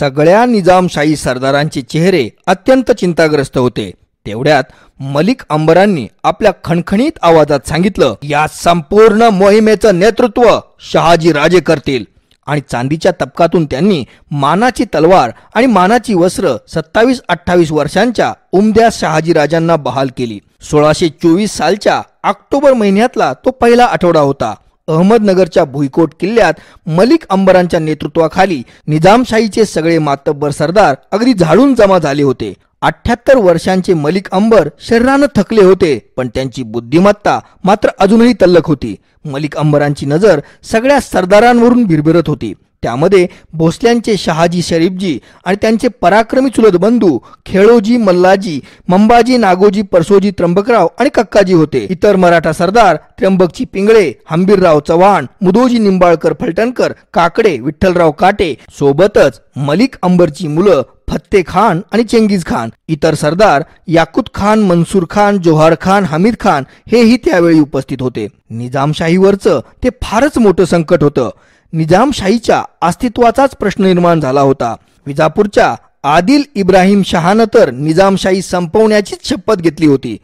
सगळ्या निजामशाही सरदारांचे चेहरे अत्यंत चिंताग्रस्त होते. तेवढ्यात मलिक अंबरांनी आपल्या खणखणीत आवाजात सांगितलं या संपूर्ण मोहिमेचं नेतृत्व शहाजी राजे करतील. आणि चांदीच्या तबकातून त्यांनी मानाची तलवार आणि मानाची वस्त्र सत्तावीस अठ्ठावीस वर्षांच्या उमद्या शहाजी राजांना बहाल केली. सोळाशे चोवीस सालच्या ऑक्टोबर महिन्यातला तो पहिला आठवडा होता. अहमदनगरच्या भुईकोट किल्ल्यात मलिक अंबरांच्या नेतृत्वाखाली निजामशाहीचे सगळे मातब्बर सरदार अगदी झाडून जमा झाले होते. अठ्याहत्तर वर्षांचे मलिक अंबर शरीरानं थकले होते पण त्यांची बुद्धिमत्ता मात्र अजूनही तल्लक होती. मलिक अंबरांची नजर सगळ्या सरदारांवरून भिरभिरत होती. त्यामध्ये भोसल्यांचे शहाजी शरीफजी आणि त्यांचे पराक्रमी चुलत बंधू खेळोजी मल्लाजी मंबाजी नागोजी परसोजी त्र्यंबकराव आणि कक्काजी होते. इतर मराठा सरदार त्र्यंबकची पिंगळे हंबीरराव चव्हाण मुदोजी निंबाळकर फलटणकर काकडे विठ्ठलराव काटे सोबतच मलिक अंबरची मुलं फत्ते खान आणि चेंगीज खान. इतर सरदार याकुत खान मनसूर खान जोहार खान हमीद खान हेही त्यावेळी उपस्थित होते. निजामशाहीवरचं ते फारच मोठं संकट होतं. निजामशाहीच्या अस्तित्वाचाच प्रश्न निर्माण झाला होता. विजापूरच्या आदिल इब्राहिम शहानं तर निजामशाही संपवण्याचीच शपथ घेतली होती.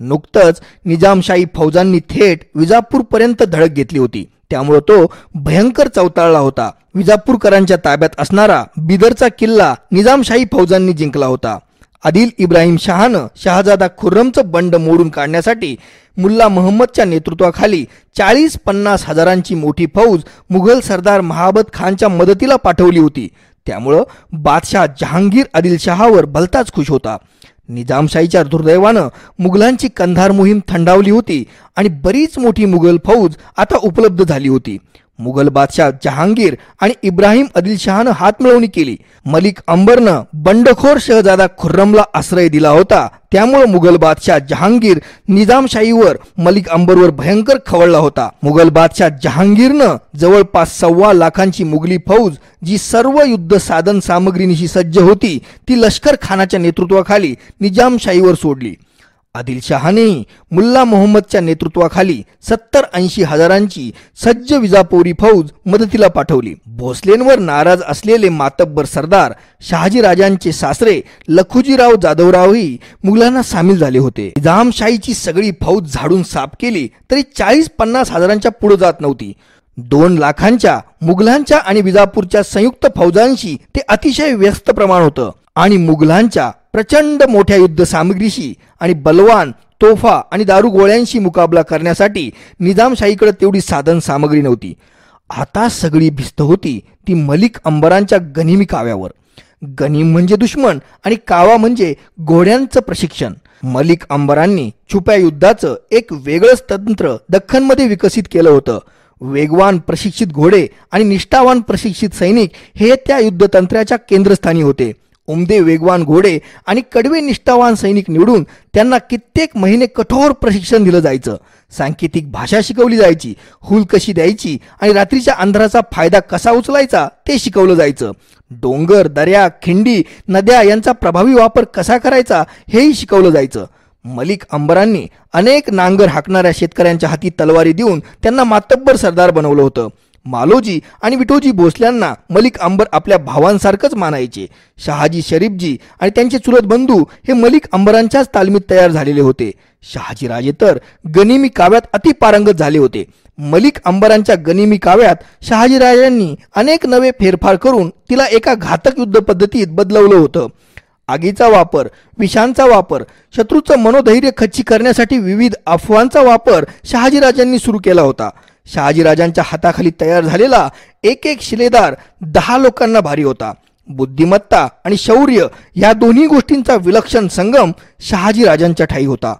नुकतंच निजामशाही फौजांनी थेट विजापूरपर्यंत धडक घेतली होती. त्यामुळे तो भयंकर चवताळला होता. विजापूरकरांच्या ताब्यात असणारा बिदरचा किल्ला निजामशाही फौजांनी जिंकला होता. आदिल इब्राहिम शहानं शहाजादा खुर्रमचं बंड मोडून काढण्यासाठी मुल्ला महम्मदच्या नेतृत्वाखाली चाळीस पन्नास हजारांची मोठी फौज मुघल सरदार महाबत खानच्या मदतीला पाठवली होती. त्यामुळं बादशाह जहांगीर आदिल शहावर भलताच खुश होता. निजामशाहीच्या दुर्दैवानं मुघलांची कंधार मोहीम थंडावली होती आणि बरीच मोठी मुघल फौज आता उपलब्ध झाली होती. मुघल बादशाह जहांगीर आणि इब्राहिम आदिलशहानं हात मिळवणी केली. मलिक अंबरनं बंडखोर शहजादा खुर्रमला आश्रय दिला होता. त्यामुळे मुघल बादशाह जहांगीर निजामशाहीवर मलिक अंबरवर भयंकर खवळला होता. मुघल बादशाह जहांगीरनं जवळपास सव्वा लाखांची मुघली फौज जी सर्व युद्ध साधन सामग्रीनिशी सज्ज होती ती लष्कर खानाच्या नेतृत्वाखाली निजामशाहीवर सोडली. आदिलशहाने मुल्ला मोहम्मदच्या नेतृत्वाखाली सत्तर ऐंशी हजारांची सज्ज विजापोरी फौज मदतीला पाठवली. भोसलेंवर नाराज असलेले मातब्बर सरदार शहाजी राजांचे सासरे लखुजीराव जाधवरावही मुघलांना सामील झाले होते. निजामशाहीची सगळी फौज झाडून साफ केली तरी चाळीस पन्नास हजारांच्या पुढे जात नव्हती. दोन लाखांच्या मुघलांच्या आणि विजापूरच्या संयुक्त फौजांशी ते अतिशय व्यस्त प्रमाण होतं आणि मुघलांच्या प्रचंड मोठ्या युद्ध सामग्रीशी आणि बलवान तोफा आणि दारुगोळ्यांशी मुकाबला करण्यासाठी निजामशाहीकडे तेवढी साधन सामग्री नव्हती. आता सगळी भिस्त होती ती मलिक अंबरांच्या गनिमी काव्यावर. गनीम म्हणजे दुश्मन आणि कावा म्हणजे घोड्यांचं प्रशिक्षण. मलिक अंबरांनी छुप्या युद्धाचं एक वेगळंच तंत्र दख्खनमध्ये विकसित केलं होतं. वेगवान प्रशिक्षित घोडे आणि निष्ठावान प्रशिक्षित सैनिक हे त्या युद्धतंत्राच्या केंद्रस्थानी होते. उमदे वेगवान घोडे आणि कडवे निष्ठावान सैनिक निवडून त्यांना कित्येक महिने कठोर प्रशिक्षण दिलं जायचं. सांकेतिक भाषा शिकवली जायची हुल कशी द्यायची आणि रात्रीच्या अंधाराचा फायदा कसा उचलायचा ते शिकवलं जायचं. डोंगर दर्या खिंडी नद्या यांचा प्रभावी वापर कसा करायचा हेही शिकवलं जायचं. मलिक अंबरांनी अनेक नांगर हाकणाऱ्या शेतकऱ्यांच्या हाती तलवारी देऊन त्यांना मातब्बर सरदार बनवलं होतं. मालोजी आणि विठोजी भोसल्यांना मलिक अंबर आपल्या भावांसारखंच मानायचे. शहाजी शरीफजी आणि त्यांचे चुलत बंधू हे मलिक अंबरांच्याच तालमीत तयार झालेले होते. शहाजी राजे तर गनिमी काव्यात अतिपारंगत झाले होते. मलिक अंबरांच्या गनिमी काव्यात शहाजीराजांनी अनेक नवे फेरफार करून तिला एका घातक युद्ध पद्धतीत बदलवलं होतं. आगीचा वापर विषांचा वापर शत्रूचं मनोधैर्य खच्ची करण्यासाठी विविध अफवांचा वापर शहाजीराजांनी सुरू केला होता. शहाजीराजांच्या हाताखाली तयार झालेला एक एक शिलेदार दहा लोकांना भारी होता. बुद्धिमत्ता आणि शौर्य या दोन्ही गोष्टींचा विलक्षण संगम शहाजीराजांच्या ठाई होता.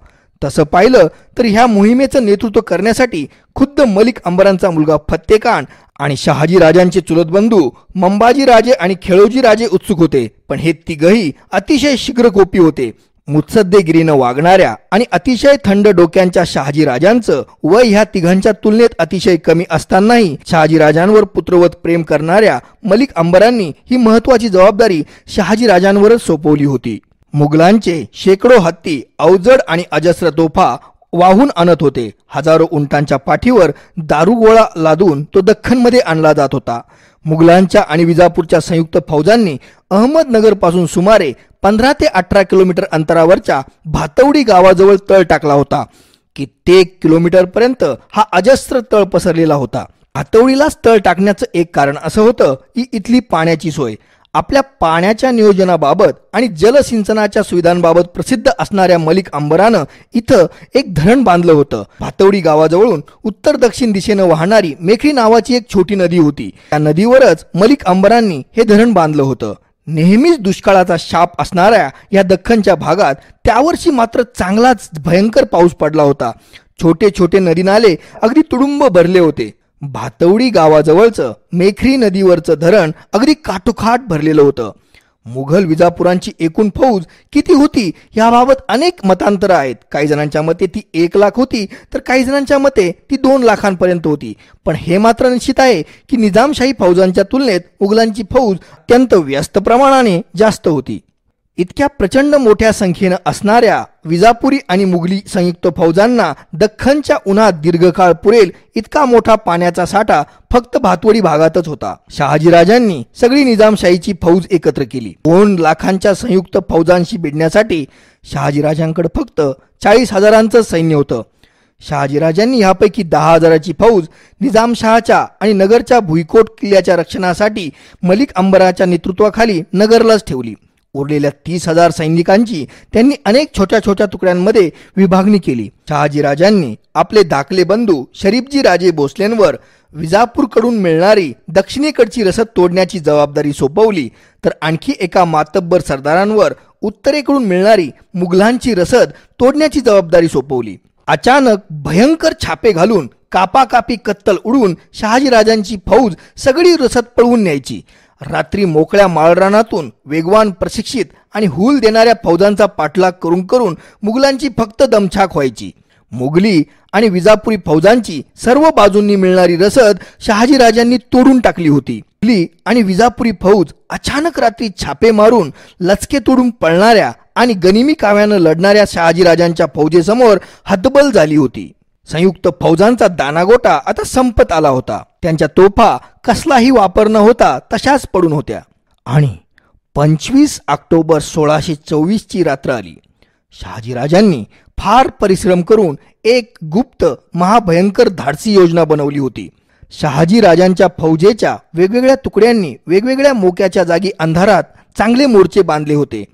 तसं पाहिलं तर ह्या मोहिमेचं नेतृत्व करण्यासाठी खुद्द मलिक अंबरांचा मुलगा फत्तेकान आणि शहाजी राजांचे चुलत बंधू मंबाजी राजे आणि खेळोजी राजे उत्सुक होते. पण हे तिघही अतिशय शीघ्रकोपी होते. मुत्सद्देगिरीनं वागणाऱ्या आणि अतिशय थंड डोक्यांच्या शहाजी राजांचं वय ह्या तिघांच्या तुलनेत अतिशय कमी असतानाही शहाजी राजांवर पुत्रवत प्रेम करणाऱ्या मलिक अंबरांनी ही महत्वाची जबाबदारी शहाजी राजांवरच सोपवली होती. मुघलांचे शेकडो हत्ती अवजड आणि अजस्र तोफा वाहून आणत होते. हजारो उंटांच्या पाठीवर दारुगोळा लादून तो दख्खनमध्ये आणला जात होता. मुघलांच्या आणि विजापूरच्या संयुक्त फौजांनी अहमदनगरपासून सुमारे पंधरा ते अठरा किलोमीटर अंतरावरच्या भातवडी गावाजवळ तळ टाकला होता. कित्येक किलोमीटर पर्यंत हा अजस्त्र तळ पसरलेला होता. भातवडीलाच तळ टाकण्याचं एक कारण असं होतं की इथली पाण्याची सोय. आपल्या पाण्याच्या नियोजनाबाबत आणि जलसिंचनाच्या सुविधांबाबत प्रसिद्ध असणाऱ्या मलिक अंबरानं इथं एक धरण बांधलं होतं. भातवडी गावाजवळून उत्तर दक्षिण दिशेनं वाहणारी मेखळी नावाची एक छोटी नदी होती. त्या नदीवरच मलिक अंबरांनी हे धरण बांधलं होतं. नेहमीच दुष्काळाचा शाप असणाऱ्या या दख्खनच्या भागात त्यावर्षी मात्र चांगलाच भयंकर पाऊस पडला होता. छोटे छोटे नदी नाले अगदी तुडुंब भरले होते. भातवडी गावाजवळचं मेखरी नदीवरचं धरण अगदी काठोखाट भरलेलं होतं. मुघल विजापुरांची एकूण फौज किती होती याबाबत अनेक मतांतर आहेत. काही जणांच्या मते ती एक लाख होती तर काही जणांच्या मते ती दोन लाखांपर्यंत होती. पण हे मात्र निश्चित आहे की निजामशाही फौजांच्या तुलनेत मुघलांची फौज अत्यंत व्यस्त प्रमाणाने जास्त होती. इतक्या प्रचंड मोठ्या संख्येनं असणाऱ्या विजापुरी आणि मुघली संयुक्त फौजांना दख्खनच्या उन्हात दीर्घकाळ पुरेल इतका मोठा पाण्याचा साठा फक्त भातवडी भागातच होता. शहाजीराजांनी सगळी निजामशाहीची फौज एकत्र केली. दोन लाखांच्या संयुक्त फौजांशी भिडण्यासाठी शहाजीराजांकडे फक्त चाळीस हजारांचं सैन्य होतं. शहाजीराजांनी यापैकी दहा हजाराची फौज निजामशहाच्या आणि नगरच्या भुईकोट किल्ल्याच्या रक्षणासाठी मलिक अंबराच्या नेतृत्वाखाली नगरलाच ठेवली. उरलेल्या तीस हजार सैनिकांची त्यांनी अनेक छोट्या छोट्या तुकड्यांमध्ये विभागणी केली. शहाजीराजांनी आपले धाकले बंधू शरीफजी राजे भोसलेंवर विजापूरकडून मिळणारी दक्षिणेकडची रसद तोडण्याची जबाबदारी सोपवली. तर आणखी एका मातब्बर सरदारांवर उत्तरेकडून मिळणारी मुघलांची रसद तोडण्याची जबाबदारी सोपवली. अचानक भयंकर छापे घालून कापाकापी कत्तल उडून शहाजीराजांची फौज सगळी रसद पळवून न्यायची. रात्री मोकळ्या माळरानातून वेगवान प्रशिक्षित आणि हुल देणाऱ्या फौजांचा पाठलाग करून करून मुघलांची फक्त दमछाक व्हायची. मुघली आणि विजापुरी फौजांची सर्व बाजूंनी मिळणारी रसद शहाजीराजांनी तोडून टाकली होती. मुघली आणि विजापुरी फौज अचानक रात्री छापे मारून लचके तोडून पळणाऱ्या आणि गनिमी काव्यानं लढणाऱ्या शहाजीराजांच्या फौजेसमोर हतबल झाली होती. संयुक्त फौजांचा दानागोटा आता संपत आला होता. त्यांच्या तोफा कसलाही वापर न होता तशाच पडून होत्या. आणि पंचवीस ऑक्टोबर सोळाशे चोवीसची रात्र आली. शहाजीराजांनी फार परिश्रम करून एक गुप्त महाभयंकर धाडसी योजना बनवली होती. शहाजी राजांच्या फौजेच्या वेगवेगळ्या तुकड्यांनी वेगवेगळ्या मोक्याच्या जागी अंधारात चांगले मोर्चे बांधले होते.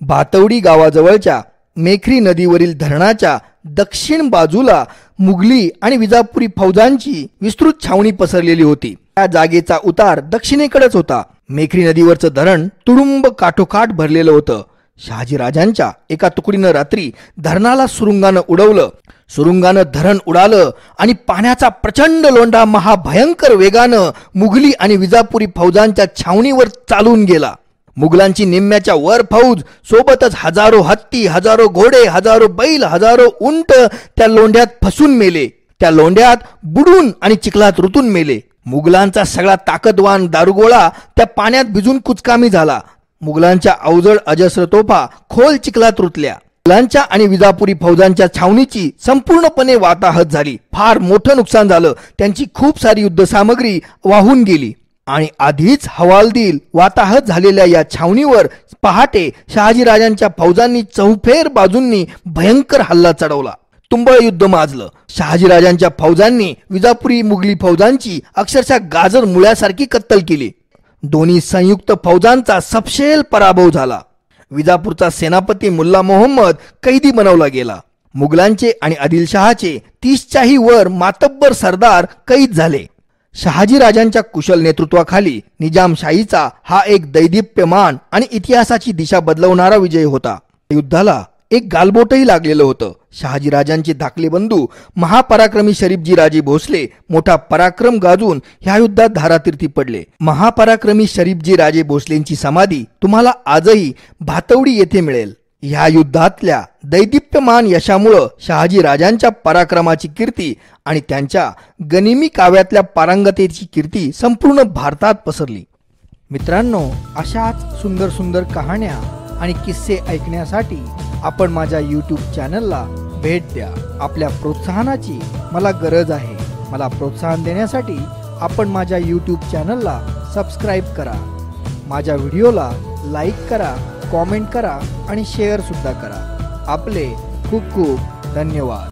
भातवडी गावाजवळच्या मेखरी नदीवरील धरणाच्या दक्षिण बाजूला मुघली आणि विजापुरी फौजांची विस्तृत छावणी पसरलेली होती. त्या जागेचा उतार दक्षिणेकडेच होता. मेखरी नदीवरचं धरण तुडुंब काठोकाठ भरलेलं होतं. शहाजीराजांच्या एका तुकडीनं रात्री धरणाला सुरुंगानं उडवलं. सुरुंगानं धरण उडालं आणि पाण्याचा प्रचंड लोंढा महाभयंकर वेगानं मुघली आणि विजापुरी फौजांच्या छावणीवर चालून गेला. मुघलांची निम्म्याच्या वर फौज सोबतच हजारो हत्ती हजारो घोडे हजारो बैल हजारो उंट त्या लोंढ्यात फसून मेले. त्या लोंढ्यात बुडून आणि चिखलात रुतून मेले. मुघलांचा सगळा ताकदवान दारुगोळा त्या पाण्यात भिजून कुचकामी झाला. मुघलांच्या अवजड अजस्र तोफा खोल चिखलात रुतल्या. मुघलांच्या आणि विजापुरी फौजांच्या छावणीची संपूर्णपणे वाताहत झाली. फार मोठं नुकसान झालं. त्यांची खूप सारी युद्ध सामग्री वाहून गेली. आणि आधीच हवालदिल वाताहत झालेल्या या छावणीवर पहाटे शहाजीराजांच्या फौजांनी चौफेर बाजूंनी भयंकर हल्ला चढवला. तुंबळ युद्ध माजलं. शहाजीराजांच्या फौजांनी विजापुरी मुघली फौजांची अक्षरशः गाजर मुळ्यासारखी कत्तल केली. दोन्ही संयुक्त फौजांचा सपशेल पराभव झाला. विजापूरचा सेनापती मुल्ला मोहम्मद कैदी बनवला गेला. मुघलांचे आणि आदिलशहाचे तीसच्याही वर मातब्बर सरदार कैद झाले. शहाजीराजांच्या कुशल नेतृत्वाखाली निजामशाहीचा हा एक दैदिप्यमान आणि इतिहासाची दिशा बदलवणारा विजय होता. युद्धाला एक गालबोटही लागलेलं होतं. शहाजीराजांचे धाकले बंधू महापराक्रमी शरीफजी राजे भोसले मोठा पराक्रम गाजून ह्या युद्धात धारातीर्थी पडले. महापराक्रमी शरीफजी राजे भोसलेंची समाधी तुम्हाला आजही भातवडी येथे मिळेल. ह्या युद्धातल्या दैदिप्यमान यशामुळं शहाजी राजांच्या पराक्रमाची कीर्ती आणि त्यांच्या गनिमी काव्यातल्या पारंगतेची कीर्ती संपूर्ण भारतात पसरली. मित्रांनो अशाच सुंदर सुंदर कहाण्या आणि किस्से ऐकण्यासाठी आपण माझ्या यूट्यूब चॅनलला भेट द्या. आपल्या प्रोत्साहनाची मला गरज आहे. मला प्रोत्साहन देण्यासाठी आपण माझ्या यूट्यूब चॅनलला सबस्क्राईब करा. माझ्या व्हिडिओला लाईक करा कॉमेंट करा आणि शेअरसुद्धा करा. आपले खूप खूप धन्यवाद.